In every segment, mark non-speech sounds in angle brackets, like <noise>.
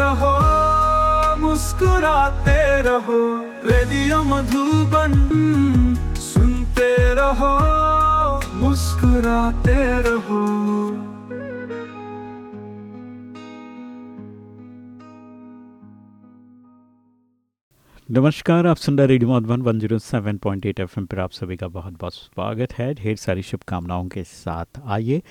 रहो, मुस्कुराते रहो, रेडियो मधुबन सुनते रहो, मुस्कुराते रहो। नमस्कार, आप सुन रहे radio Madhuban one zero seven point eight F पर आप सभी का बहुत बहुत स्वागत है। ढेर सारी शुभकामनाओं के साथ आइए।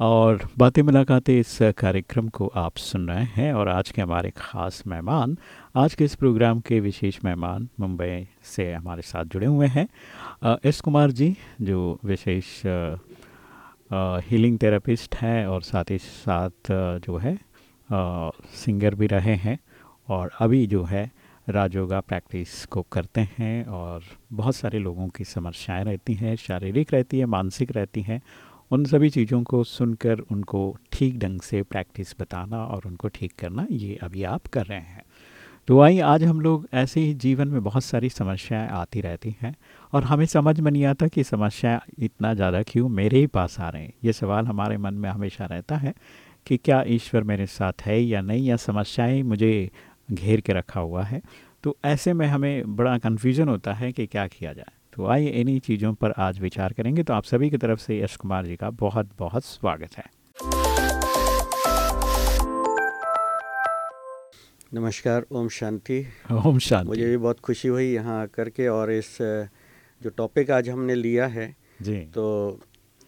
और बातें मुलाकातें इस कार्यक्रम को आप सुन रहे हैं और आज के हमारे ख़ास मेहमान आज के इस प्रोग्राम के विशेष मेहमान मुंबई से हमारे साथ जुड़े हुए हैं। एस कुमार जी जो विशेष हीलिंग थेरेपिस्ट हैं और साथ ही साथ जो है आ, सिंगर भी रहे हैं और अभी जो है राजयोगा प्रैक्टिस को करते हैं और बहुत सारे लोगों की समस्याएँ रहती हैं शारीरिक रहती है मानसिक रहती हैं उन सभी चीज़ों को सुनकर उनको ठीक ढंग से प्रैक्टिस बताना और उनको ठीक करना, ये अभी आप कर रहे हैं। तो आई आज हम लोग ऐसे ही जीवन में बहुत सारी समस्याएँ आती रहती हैं और हमें समझ में नहीं आता कि समस्या इतना ज़्यादा क्यों मेरे ही पास आ रहे हैं। ये सवाल हमारे मन में हमेशा रहता है कि क्या ईश्वर मेरे साथ है या नहीं, या समस्याएँ मुझे घेर के रखा हुआ है? तो ऐसे में हमें बड़ा कन्फ्यूज़न होता है कि क्या किया जाए। तो आइए इन्हीं चीज़ों पर आज विचार करेंगे। तो आप सभी की तरफ़ से यश कुमार जी का बहुत बहुत स्वागत है। नमस्कार ओम शांति। ओम शांति। मुझे भी बहुत खुशी हुई यहाँ आकर के और इस जो टॉपिक आज हमने लिया है जी। तो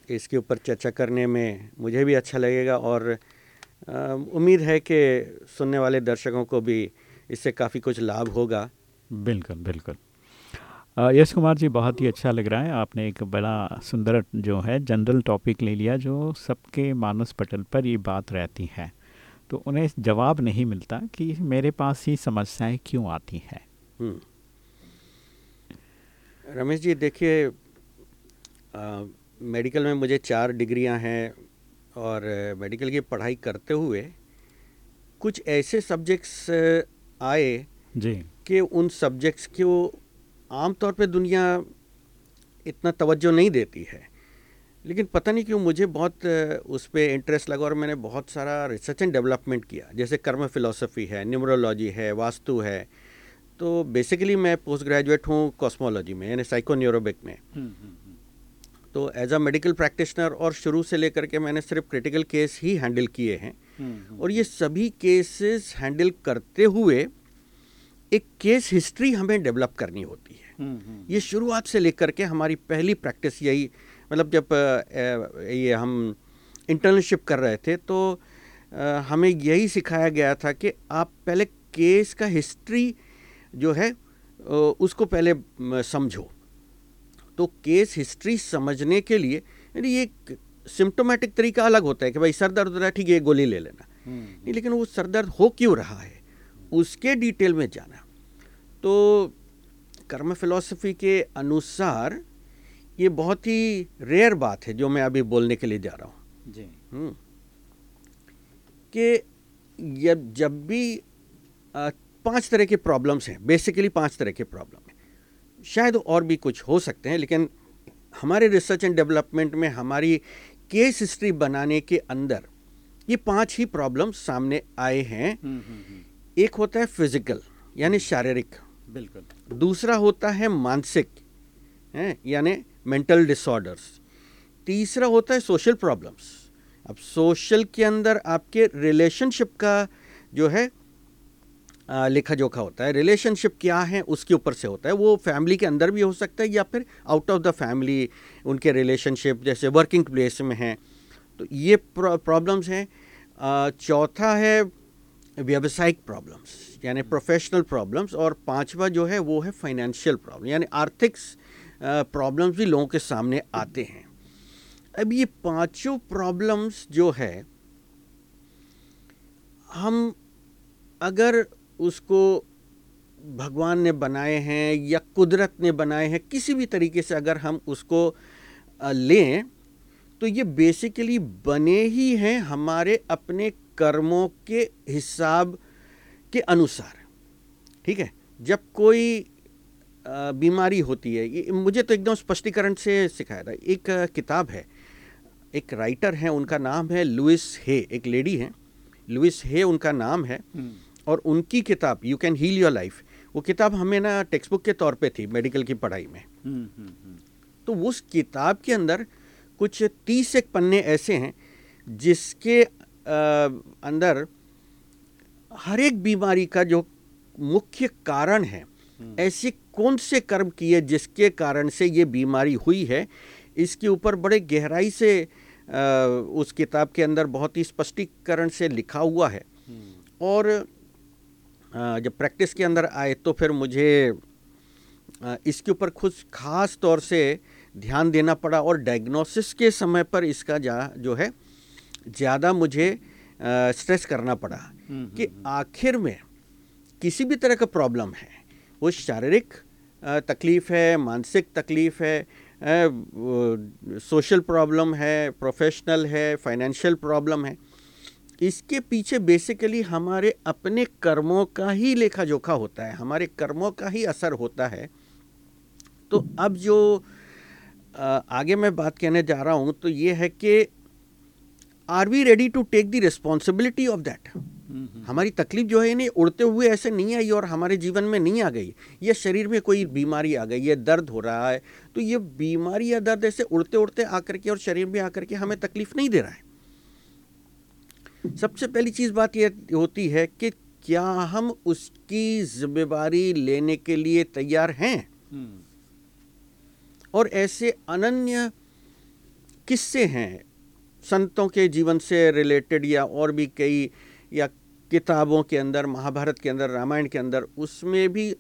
इसके ऊपर चर्चा करने में मुझे भी अच्छा लगेगा और उम्मीद है कि सुनने वाले दर्शकों को भी इससे काफ़ी कुछ लाभ होगा। बिल्कुल बिल्कुल। यश कुमार जी बहुत ही अच्छा लग रहा है। आपने एक बड़ा सुंदर जो है जनरल टॉपिक ले लिया जो सबके मानस पटल पर ये बात रहती है। तो उन्हें जवाब नहीं मिलता कि मेरे पास ही समस्याएँ क्यों आती हैं। रमेश जी देखिए मेडिकल में मुझे चार डिग्रियाँ हैं और मेडिकल की पढ़ाई करते हुए कुछ ऐसे सब्जेक्ट्स आए जी। कि उन सब्जेक्ट्स को आमतौर पे दुनिया इतना तवज्जो नहीं देती है। लेकिन पता नहीं क्यों मुझे बहुत उस पर इंटरेस्ट लगा और मैंने बहुत सारा रिसर्च एंड डेवलपमेंट किया। जैसे कर्म फिलोसफी है न्यूमरोलॉजी है वास्तु है। तो बेसिकली मैं पोस्ट ग्रेजुएट हूँ कॉस्मोलॉजी में यानी साइको न्यूरोबिक में। हम्म, हम्म, हम्म। तो एज अ मेडिकल प्रैक्टिशनर और शुरू से लेकर के मैंने सिर्फ़ क्रिटिकल केस ही हैंडल किए हैं। और ये सभी केसेस हैंडल करते हुए एक केस हिस्ट्री हमें डेवलप करनी होती है। ये शुरुआत से लेकर के हमारी पहली प्रैक्टिस यही मतलब जब ये हम इंटर्नशिप कर रहे थे तो हमें यही सिखाया गया था कि आप पहले केस का हिस्ट्री जो है उसको पहले समझो। तो केस हिस्ट्री समझने के लिए यानी ये सिम्टोमेटिक तरीका अलग होता है कि भाई सर दर्द हो रहा है ठीक है गोली ले लेना। हम्म, नहीं हम्म। लेकिन वो सर दर्द हो क्यों रहा है उसके डिटेल में जाना। तो कर्म फिलॉसफी के अनुसार ये बहुत ही रेयर बात है जो मैं अभी बोलने के लिए जा रहा हूँ। जी। हम्म। कि जब जब भी पाँच तरह के प्रॉब्लम्स हैं बेसिकली पाँच तरह के प्रॉब्लम हैं। शायद और भी कुछ हो सकते हैं लेकिन हमारे रिसर्च एंड डेवलपमेंट में हमारी केस हिस्ट्री बनाने के अंदर ये पाँच ही प्रॉब्लम्स सामने आए हैं। हम्म, हम्म, एक होता है फ़िज़िकल यानी शारीरिक। बिल्कुल। दूसरा होता है मानसिक, है, यानी मेंटल डिसऑर्डर्स। तीसरा होता है सोशल प्रॉब्लम्स। अब सोशल के अंदर आपके रिलेशनशिप का जो है लिखा जोखा होता है। रिलेशनशिप क्या है, उसके ऊपर से होता है। वो फैमिली के अंदर भी हो सकता है या फिर आउट ऑफ़ द फैमिली उनके रिलेशनशिप जैसे वर्किंग प्लेस में हैं। तो ये प्रॉब्लम्स हैं। चौथा है व्यावसायिक प्रॉब्लम्स यानी प्रोफेशनल प्रॉब्लम्स और पांचवा जो है, वो है फाइनेंशियल प्रॉब्लम यानी आर्थिक प्रॉब्लम्स भी लोगों के सामने आते हैं। अब ये पाँचों प्रॉब्लम्स जो है, हम अगर उसको भगवान ने बनाए हैं या कुदरत ने बनाए हैं, किसी भी तरीके से अगर हम उसको लें तो ये बेसिकली बने ही हैं हमारे अपने कर्मों के हिसाब के अनुसार। ठीक है? जब कोई बीमारी होती है ये मुझे तो एकदम स्पष्टीकरण से सिखाया था। एक किताब है एक राइटर है उनका नाम है लुइस हे एक लेडी है। लुइस हे उनका नाम है हम्म। और उनकी किताब you can heal your life वो किताब हमें ना टेक्स्ट बुक के तौर पे थी मेडिकल की पढ़ाई में। हम्म, हम्म, तो उस किताब के अंदर कुछ तीस एक पन्ने ऐसे हैं जिसके अंदर हर एक बीमारी का जो मुख्य कारण है ऐसे कौन से कर्म किए जिसके कारण से ये बीमारी हुई है इसके ऊपर बड़े गहराई से आ, उस किताब के अंदर बहुत ही स्पष्टीकरण से लिखा हुआ है हम्म। और आ, जब प्रैक्टिस के अंदर आए तो फिर मुझे आ, इसके ऊपर खुद खास तौर से ध्यान देना पड़ा और डायग्नोसिस के समय पर इसका जा जो है ज़्यादा मुझे स्ट्रेस करना पड़ा हम्म, कि हम्म, आखिर में किसी भी तरह का प्रॉब्लम है वो शारीरिक तकलीफ़ है मानसिक तकलीफ़ है सोशल प्रॉब्लम है प्रोफेशनल है फाइनेंशियल प्रॉब्लम है इसके पीछे बेसिकली हमारे अपने कर्मों का ही लेखा जोखा होता है हमारे कर्मों का ही असर होता है। तो अब जो आगे मैं बात कहने जा रहा हूँ तो ये है कि are we ready to take the responsibility of that हमारी तकलीफ़ जो है नहीं उड़ते हुए ऐसे नहीं आई और हमारे जीवन में नहीं आ गई। ये शरीर में कोई बीमारी आ गई ये दर्द हो रहा है तो ये बीमारी या दर्द ऐसे उड़ते उड़ते आकर के और शरीर में आकर के हमें तकलीफ़ नहीं दे रहा है। सबसे पहली चीज़ बात यह होती है कि क्या हम उसकी जिम्मेवारी लेने के लिए तैयार हैं? और ऐसे अनन्य किस्से हैं? संतों के जीवन से रिलेटेड या और भी कई, या किताबों के अंदर, महाभारत के अंदर, रामायण के अंदर, उसमें भी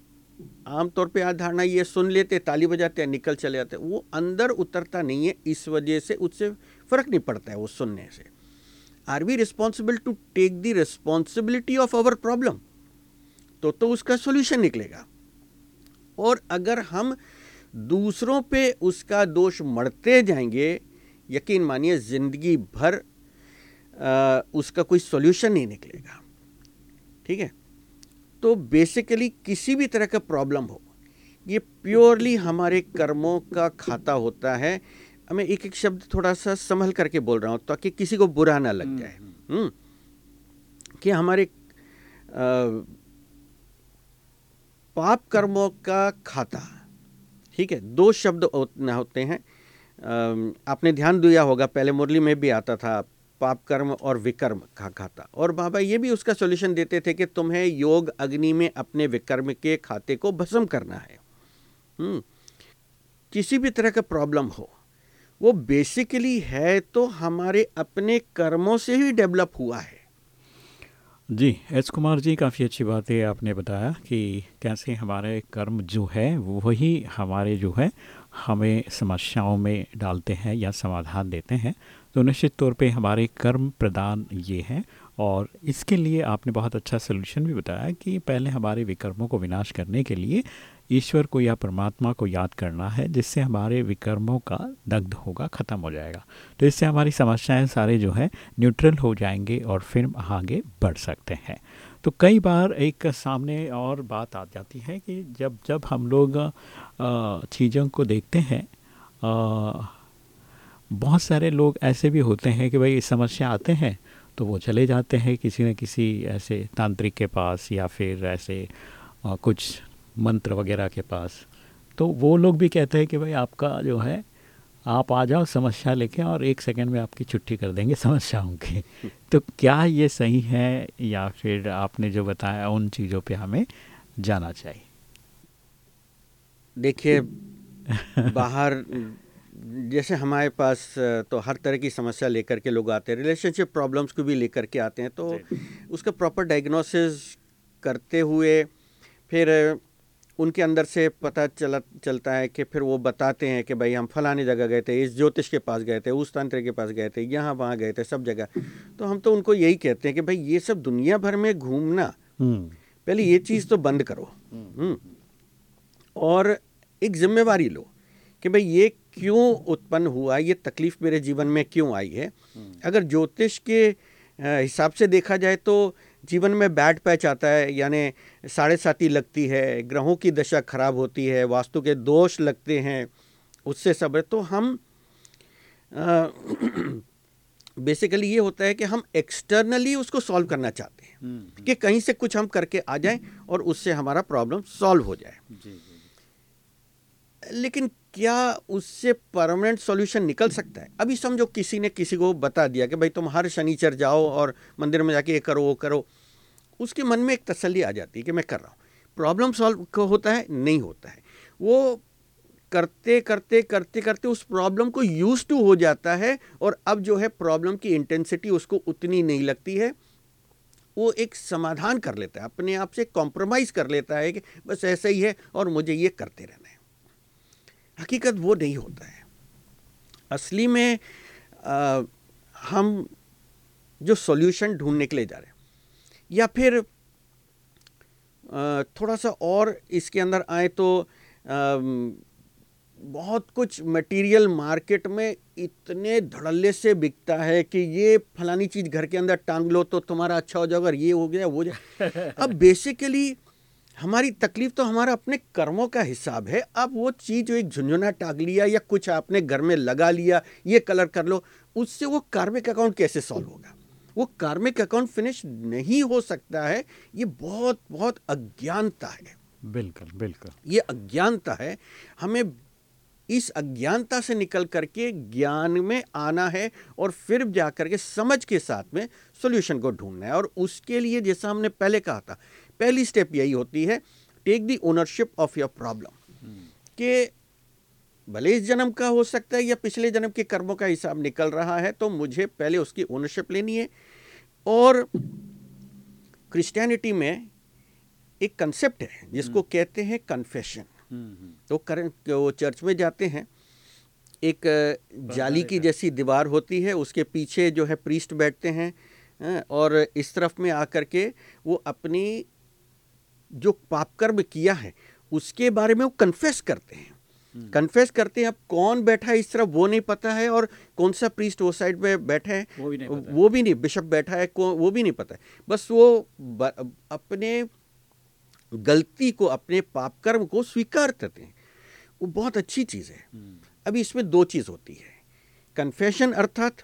आमतौर पे धारणा ये सुन लेते, ताली बजाते हैं निकल चले जाते, वो अंदर उतरता नहीं है, इस वजह से उससे फ़र्क नहीं पड़ता है वो सुनने से। Are we responsible to take the responsibility of our problem तो तो उसका सोल्यूशन निकलेगा। और अगर हम दूसरों पे उसका दोष मरते जाएँगे यकीन मानिए ज़िंदगी भर आ, उसका कोई सॉल्यूशन नहीं निकलेगा। ठीक है? तो बेसिकली किसी भी तरह का प्रॉब्लम हो ये प्योरली हमारे कर्मों का खाता होता है। मैं एक एक शब्द थोड़ा सा संभल करके बोल रहा हूँ ताकि किसी को बुरा ना लग जाए। हम्म, हम्म। कि हमारे आ, पाप कर्मों का खाता। ठीक है? दो शब्द होते हैं। आपने ध्यान दिया होगा, पहले मुरली में भी आता था पाप कर्म और विकर्म का खाता। और बाबा ये भी उसका सोल्यूशन देते थे कि तुम्हें योग अग्नि में अपने विकर्म के खाते को भस्म करना है। हम्म किसी भी तरह का प्रॉब्लम हो, वो बेसिकली है तो हमारे अपने कर्मों से ही डेवलप हुआ है। जी, एस कुमार जी, काफ़ी अच्छी बात है आपने बताया कि कैसे हमारे कर्म जो है, वही हमारे जो है, हमें समस्याओं में डालते हैं या समाधान देते हैं। तो निश्चित तौर पे हमारे कर्म प्रदान ये हैं और इसके लिए आपने बहुत अच्छा सलूशन भी बताया कि पहले हमारे विकर्मों को विनाश करने के लिए ईश्वर को या परमात्मा को याद करना है, जिससे हमारे विकर्मों का दग्ध होगा, ख़त्म हो जाएगा। तो इससे हमारी समस्याएँ सारे जो है, न्यूट्रल हो जाएँगे और फिर आगे बढ़ सकते हैं। तो कई बार एक सामने और बात आ जाती है कि जब जब हम लोग चीज़ों को देखते हैं बहुत सारे लोग ऐसे भी होते हैं कि भाई, समस्या आते हैं तो वो चले जाते हैं किसी न किसी ऐसे तांत्रिक के पास या फिर ऐसे कुछ मंत्र वगैरह के पास। तो वो लोग भी कहते हैं कि भाई आपका जो है आप आ जाओ समस्या लेके और एक सेकंड में आपकी छुट्टी कर देंगे समस्याओं की। <laughs> तो क्या ये सही है या फिर आपने जो बताया उन चीज़ों पे हमें जाना चाहिए? देखिए <laughs> बाहर जैसे हमारे पास तो हर तरह की समस्या लेकर के लोग आते हैं रिलेशनशिप प्रॉब्लम्स को भी लेकर के आते हैं तो उसका प्रॉपर डायग्नोसिस करते हुए फिर उनके अंदर से पता चला चलता है कि फिर वो बताते हैं कि भाई हम फलानी जगह गए थे इस ज्योतिष के पास गए थे उस तंत्र के पास गए थे यहाँ वहाँ गए थे सब जगह। तो हम तो उनको यही कहते हैं कि भाई ये सब दुनिया भर में घूमना हम्म। पहले ये चीज़ तो बंद करो। हम्म। और एक जिम्मेवारी लो कि भाई ये क्यों उत्पन्न हुआ ये तकलीफ़ मेरे जीवन में क्यों आई है? अगर ज्योतिष के हिसाब से देखा जाए तो जीवन में बैड पैच आता है यानी साढ़े साथी लगती है ग्रहों की दशा खराब होती है वास्तु के दोष लगते हैं उससे सब है तो हम बेसिकली <clears throat> ये होता है कि हम एक्सटर्नली उसको सॉल्व करना चाहते हैं कि कहीं से कुछ हम करके आ जाएँ और उससे हमारा प्रॉब्लम सॉल्व हो जाए। जी जी। लेकिन क्या उससे परमानेंट सॉल्यूशन निकल सकता है? अभी समझो किसी ने किसी को बता दिया कि भाई तुम हर शनिचर जाओ और मंदिर में जाके ये करो, वो करो। उसके मन में एक तसल्ली आ जाती है कि मैं कर रहा हूँ। प्रॉब्लम सॉल्व होता है, नहीं होता है। वो करते करते करते करते उस प्रॉब्लम को यूज़ टू हो जाता है और अब जो है प्रॉब्लम की इंटेंसिटी उसको उतनी नहीं लगती है। वो एक समाधान कर लेता है, अपने आप से कॉम्प्रोमाइज कर लेता है कि बस ऐसा ही है और मुझे ये करते रहना। हकीकत वो नहीं होता है। असली में आ, हम जो सॉल्यूशन ढूँढने के लिए जा रहे हैं या फिर आ, थोड़ा सा और इसके अंदर आए तो आ, बहुत कुछ मटेरियल मार्केट में इतने धड़ल्ले से बिकता है कि ये फलानी चीज़ घर के अंदर टांग लो तो तुम्हारा अच्छा हो जाएगा ये हो गया वो जाए अब बेसिकली हमारी तकलीफ़ तो हमारा अपने कर्मों का हिसाब है। अब वो चीज़ जो एक झुंझुना टाग लिया या कुछ आपने घर में लगा लिया ये कलर कर लो उससे वो कार्मिक अकाउंट कैसे सॉल्व होगा? वो कार्मिक अकाउंट फिनिश नहीं हो सकता है ये बहुत बहुत अज्ञानता है। बिल्कुल बिल्कुल। ये अज्ञानता है। हमें इस अज्ञानता से निकल करके ज्ञान में आना है और फिर जा करके समझ के साथ में सॉल्यूशन को ढूंढना है। और उसके लिए जैसा हमने पहले कहा था पहली स्टेप यही होती है take the ownership of your problem कि भले इस जन्म का हो सकता है या पिछले जन्म के कर्मों का हिसाब निकल रहा है तो मुझे पहले उसकी ओनरशिप लेनी है। और क्रिश्चियनिटी में एक कंसेप्ट है जिसको कहते हैं कन्फेशन तो करें वो चर्च में जाते हैं। एक जाली की जैसी दीवार होती है उसके पीछे जो है प्रीस्ट बैठते हैं और इस तरफ़ में आकर के वो अपनी जो पापकर्म किया है उसके बारे में वो कन्फेस करते हैं। कन्फेस करते हैं अब कौन बैठा है इस तरफ़ वो नहीं पता है और कौन सा प्रीस्ट वो साइड में बैठा है वो भी नहीं पता वो भी नहीं बिशप बैठा है कौन वो भी नहीं पता है। बस वो अपने गलती को अपने पाप कर्म को स्वीकार करते हैं वो बहुत अच्छी चीज़ है। अभी इसमें दो चीज़ होती है। कन्फेशन अर्थात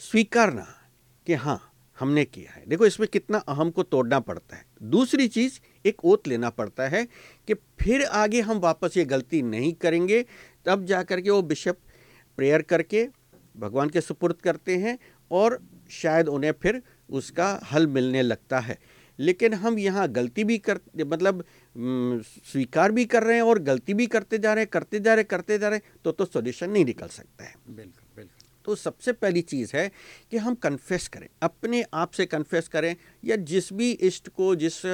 स्वीकारना कि हाँ हमने किया है। देखो, इसमें कितना अहम को तोड़ना पड़ता है। दूसरी चीज़, एक ओत लेना पड़ता है कि फिर आगे हम वापस ये गलती नहीं करेंगे। तब जा कर के वो बिशप प्रेयर करके भगवान के सुपुर्द करते हैं और शायद उन्हें फिर उसका हल मिलने लगता है। लेकिन हम यहाँ गलती भी कर मतलब स्वीकार भी कर रहे हैं और गलती भी करते जा रहे हैं, करते जा रहे करते जा रहे तो तो सॉल्यूशन नहीं निकल सकता है। बिल्कुल। तो सबसे पहली चीज़ है कि हम कन्फेस करें, अपने आप से कन्फेस करें या जिस भी इष्ट को, जिस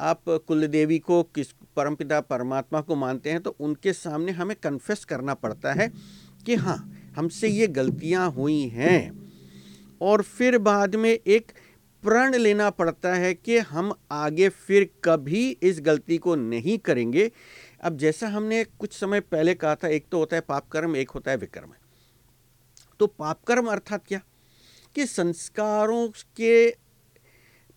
आप कुल देवी को, किस परमपिता, परमात्मा को मानते हैं तो उनके सामने हमें कन्फेस करना पड़ता है कि हाँ हमसे ये गलतियाँ हुई हैं। और फिर बाद में एक प्रण लेना पड़ता है कि हम आगे फिर कभी इस गलती को नहीं करेंगे। अब जैसा हमने कुछ समय पहले कहा था, एक तो होता है पाप कर्म एक होता है विकर्म। तो पापकर्म अर्थात क्या? कि संस्कारों के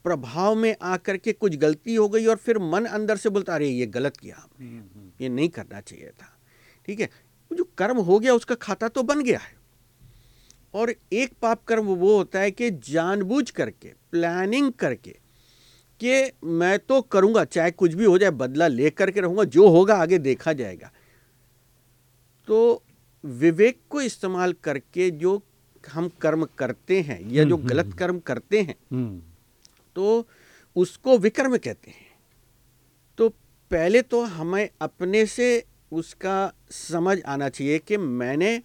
प्रभाव में आकर के कुछ गलती हो गई और फिर मन अंदर से बोलता अरे ये गलत किया आपने। ये नहीं करना चाहिए था। ठीक है? जो कर्म हो गया उसका खाता तो बन गया है। और एक पाप कर्म वो होता है कि जानबूझ करके प्लानिंग करके कि मैं तो करूँगा चाहे कुछ भी हो जाए बदला ले करके रहूँगा जो होगा आगे देखा जाएगा। तो विवेक को इस्तेमाल करके जो हम कर्म करते हैं या जो गलत कर्म करते हैं हम्म। तो उसको विकर्म कहते हैं। तो पहले तो हमें अपने से उसका समझ आना चाहिए कि मैंने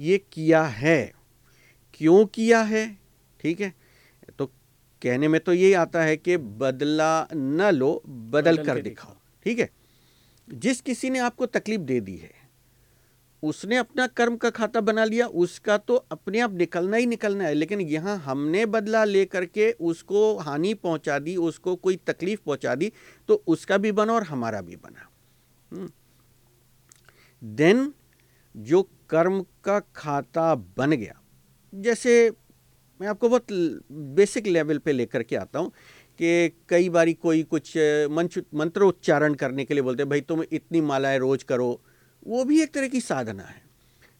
ये किया है। क्यों किया है? ठीक है? तो कहने में तो यही आता है कि बदला न लो बदल बदल कर दिखाओ। ठीक है? जिस किसी ने आपको तकलीफ़ दे दी है उसने अपना कर्म का खाता बना लिया, उसका तो अपने आप निकलना ही निकलना है, लेकिन यहाँ हमने बदला लेकर के उसको हानि पहुँचा दी, उसको कोई तकलीफ़ पहुँचा दी तो उसका भी बना और हमारा भी बना देन हम्म। जो कर्म का खाता बन गया, जैसे मैं आपको बहुत बेसिक लेवल पे लेकर के आता हूँ कि कई बारी कोई कुछ मंच मंत्रोच्चारण करने के लिए बोलते हैं, भाई तुम इतनी मालाएँ रोज करो वो भी एक तरह की साधना है।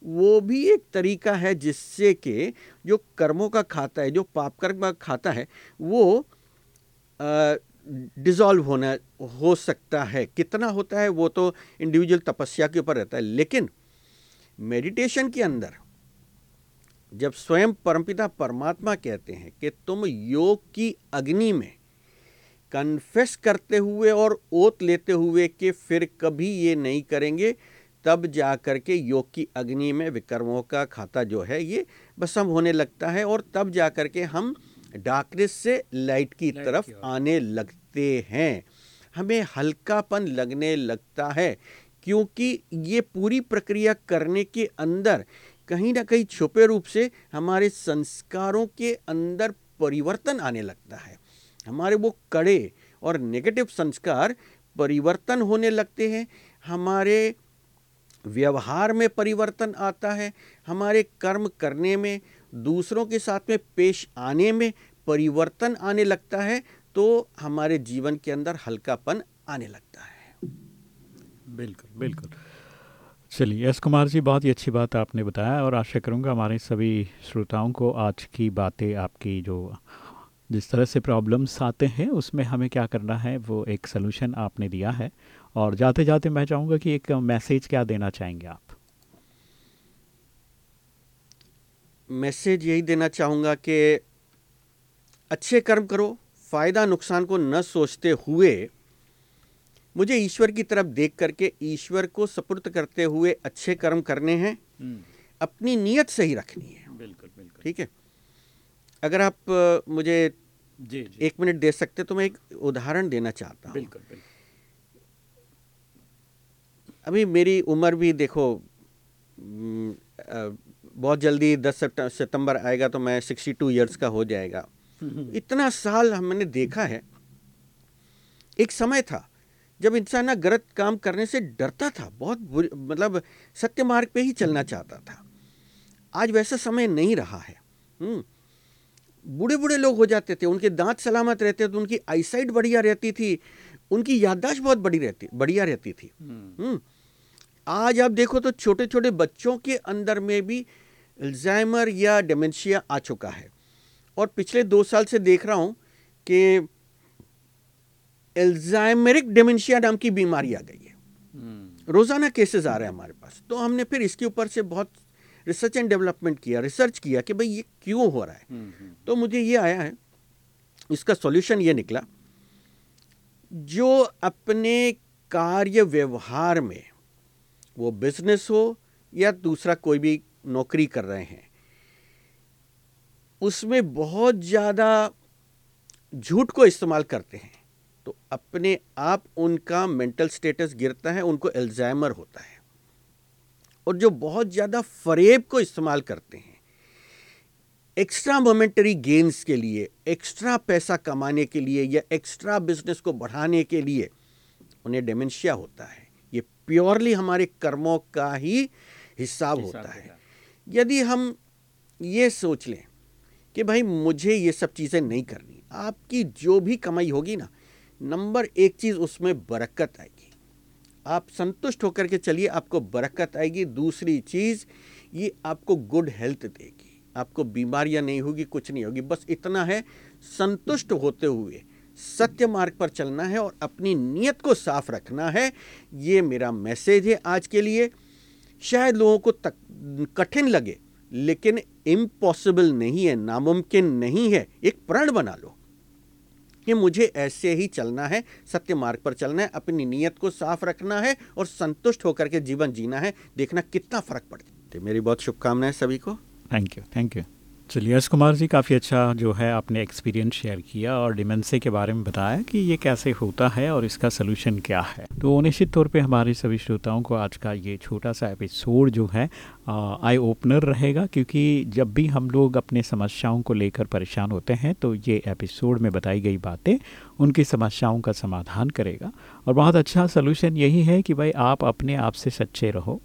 वो भी एक तरीका है जिससे कि जो कर्मों का खाता है, जो पाप कर्म का खाता है, वो डिज़ोल्व होना, हो सकता है। कितना होता है वो तो इंडिविजुअल तपस्या के ऊपर रहता है। लेकिन मेडिटेशन के अंदर जब स्वयं परमपिता परमात्मा कहते हैं कि तुम योग की अग्नि में कन्फेस करते हुए और ओत लेते हुए कि फिर कभी ये नहीं करेंगे तब जा कर के योग की अग्नि में विकर्मों का खाता जो है ये भस्म होने लगता है और तब जा कर के हम डार्कनेस से लाइट की लाइट तरफ़ की आने लगते हैं। हमें हल्कापन लगने लगता है क्योंकि ये पूरी प्रक्रिया करने के अंदर कहीं ना कहीं छुपे रूप से हमारे संस्कारों के अंदर परिवर्तन आने लगता है। हमारे वो कड़े और नेगेटिव संस्कार परिवर्तन होने लगते हैं। हमारे व्यवहार में परिवर्तन आता है, हमारे कर्म करने में, दूसरों के साथ में पेश आने में परिवर्तन आने लगता है तो हमारे जीवन के अंदर हल्कापन आने लगता है। बिल्कुल बिल्कुल। चलिए, एस कुमार जी, बहुत ही अच्छी बात आपने बताया और आशा करूँगा हमारे सभी श्रोताओं को आज की बातें आपकी जो जिस तरह से प्रॉब्लम्स आते हैं उसमें हमें क्या करना है वो एक सलूशन आपने दिया है। और जाते जाते मैं चाहूँगा कि एक मैसेज क्या देना चाहेंगे आप? मैसेज यही देना चाहूँगा कि अच्छे कर्म करो फ़ायदा नुकसान को न सोचते हुए मुझे ईश्वर की तरफ़ देख करके ईश्वर को सपुर्द करते हुए अच्छे कर्म करने हैं। हम्म। अपनी नीयत सही रखनी है। बिल्कुल बिल्कुल। ठीक है? अगर आप मुझे जी, जी। एक मिनट दे सकते तो मैं एक उदाहरण देना चाहता हूँ। बिल्कुल बिल्कुल। अभी मेरी उम्र भी देखो बहुत जल्दी 10 सितंबर आएगा तो मैं सिक्सटी टू ईयर्स का हो जाएगा। <laughs> इतना साल हमने देखा है। एक समय था जब इंसान ना गलत काम करने से डरता था बहुत मतलब सत्य मार्ग पे ही चलना चाहता था। आज वैसा समय नहीं रहा है। हम्म। बूढ़े बूढ़े लोग हो जाते थे उनके दांत सलामत रहते थे उनकी आईसाइट बढ़िया रहती थी उनकी याददाश्त बहुत बड़ी रहती बढ़िया रहती थी हम्म। हम्म। आज आप देखो तो छोटे छोटे बच्चों के अंदर में भी अल्जाइमर या डेमेंशिया आ चुका है और पिछले दो साल से देख रहा हूँ कि एल्जाइमेरिक डेमेंशिया नाम की बीमारी आ गई है हम्म। रोज़ाना केसेस आ रहे हैं हमारे पास तो हमने फिर इसके ऊपर से बहुत रिसर्च एंड डेवलपमेंट किया रिसर्च किया कि भाई ये क्यों हो रहा है। हम्म, हम्म। तो मुझे ये आया है इसका सॉल्यूशन ये निकला जो अपने कार्य व्यवहार में वो बिज़नेस हो या दूसरा कोई भी नौकरी कर रहे हैं उसमें बहुत ज़्यादा झूठ को इस्तेमाल करते हैं। तो अपने आप उनका मेंटल स्टेटस गिरता है उनको एल्जाइमर होता है। और जो बहुत ज़्यादा फरेब को इस्तेमाल करते हैं। एक्स्ट्रा मोमेंटरी गेन्स के लिए एक्स्ट्रा पैसा कमाने के लिए या एक्स्ट्रा बिज़नेस को बढ़ाने के लिए उन्हें डेमेंशिया होता है। ये प्योरली हमारे कर्मों का ही हिसाब होता है। यदि हम ये सोच लें कि भाई मुझे ये सब चीज़ें नहीं करनी आपकी जो भी कमाई होगी ना नंबर एक चीज़ उसमें बरकत आएगी। आप संतुष्ट होकर के चलिए, आपको बरकत आएगी। दूसरी चीज़, ये आपको गुड हेल्थ देगी। आपको बीमारियाँ नहीं होगी, कुछ नहीं होगी। बस इतना है, संतुष्ट होते हुए सत्य मार्ग पर चलना है और अपनी नीयत को साफ़ रखना है। ये मेरा मैसेज है आज के लिए। शायद लोगों को तक, कठिन लगे, लेकिन इम्पॉसिबल नहीं है, नामुमकिन नहीं है। एक प्रण बना लो। कि मुझे ऐसे ही चलना है, सत्य मार्ग पर चलना है, अपनी नीयत को साफ़ रखना है और संतुष्ट होकर के जीवन जीना है। देखना कितना फ़र्क पड़ता है। मेरी बहुत शुभकामनाएँ सभी को। थैंक यू थैंक यू चलिए यश कुमार जी, काफ़ी अच्छा जो है आपने एक्सपीरियंस शेयर किया और डिमेंसे के बारे में बताया कि ये कैसे होता है और इसका सोल्यूशन क्या है। तो निश्चित तौर पे हमारे सभी श्रोताओं को आज का ये छोटा सा एपिसोड जो है आई ओपनर रहेगा क्योंकि जब भी हम लोग अपने समस्याओं को लेकर परेशान होते हैं तो ये एपिसोड में बताई गई बातें उनकी समस्याओं का समाधान करेगा। और बहुत अच्छा सोल्यूशन यही है कि भाई आप अपने आप से सच्चे रहो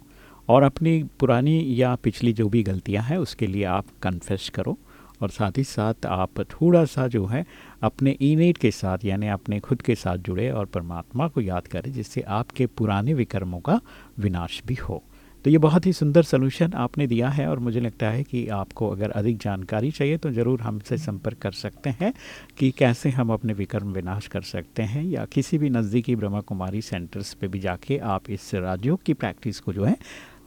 और अपनी पुरानी या पिछली जो भी गलतियाँ हैं, उसके लिए आप कन्फेस करो और साथ ही साथ आप थोड़ा सा जो है, अपने इनेट के साथ, यानी अपने खुद के साथ जुड़े और परमात्मा को याद करें, जिससे आपके पुराने विक्रमों का विनाश भी हो। तो ये बहुत ही सुंदर सोल्यूशन आपने दिया है और मुझे लगता है कि आपको अगर अधिक जानकारी चाहिए तो ज़रूर हमसे संपर्क कर सकते हैं कि कैसे हम अपने विक्रम विनाश कर सकते हैं या किसी भी नज़दीकी ब्रह्मा कुमारी सेंटर्स पे भी जाके आप इस राजयोग की प्रैक्टिस को जो है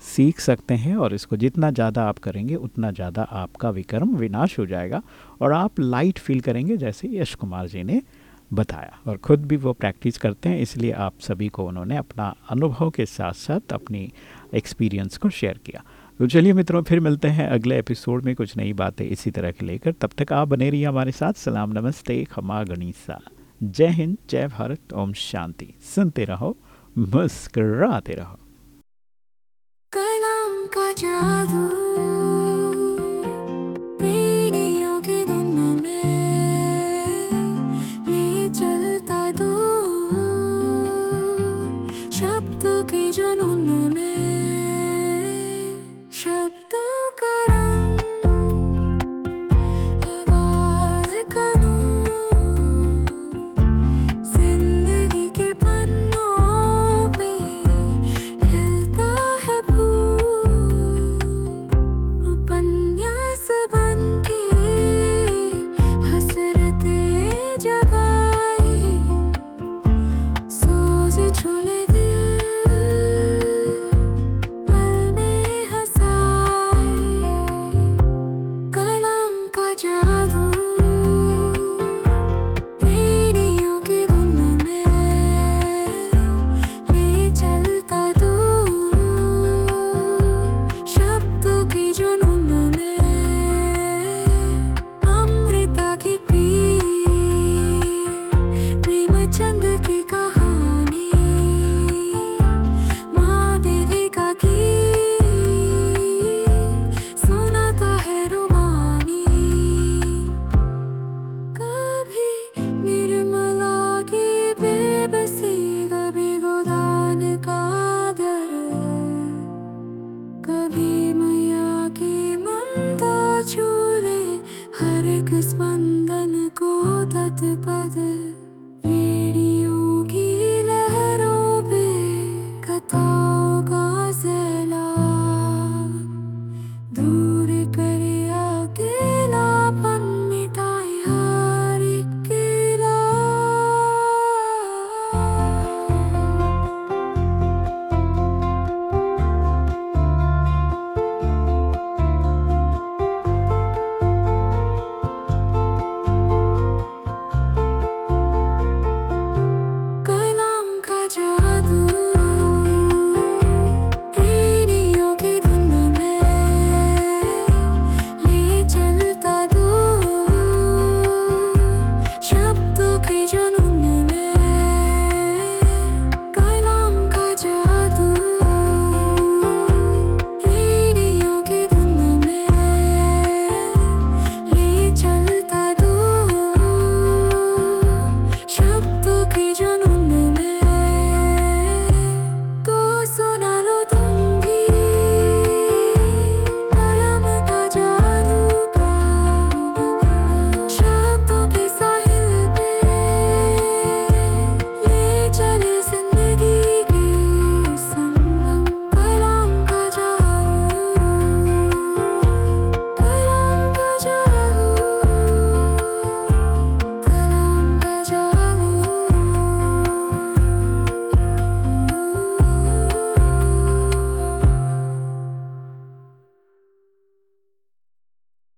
सीख सकते हैं और इसको जितना ज़्यादा आप करेंगे, उतना ज़्यादा आपका विक्रम विनाश हो जाएगा और आप लाइट फील करेंगे जैसे यश कुमार जी ने बताया। और ख़ुद भी वो प्रैक्टिस करते हैं, इसलिए आप सभी को उन्होंने अपना अनुभव के साथ साथ अपनी एक्सपीरियंस को शेयर किया। तो चलिए मित्रों, फिर मिलते हैं अगले एपिसोड में कुछ नई बातें इसी तरह के लेकर। तब तक आप बने रहिए हमारे साथ। सलाम, नमस्ते, खमा गणिसा। जय हिंद, जय भारत, ओम शांति। सुनते रहो, मुस्कराते रहो। का जादू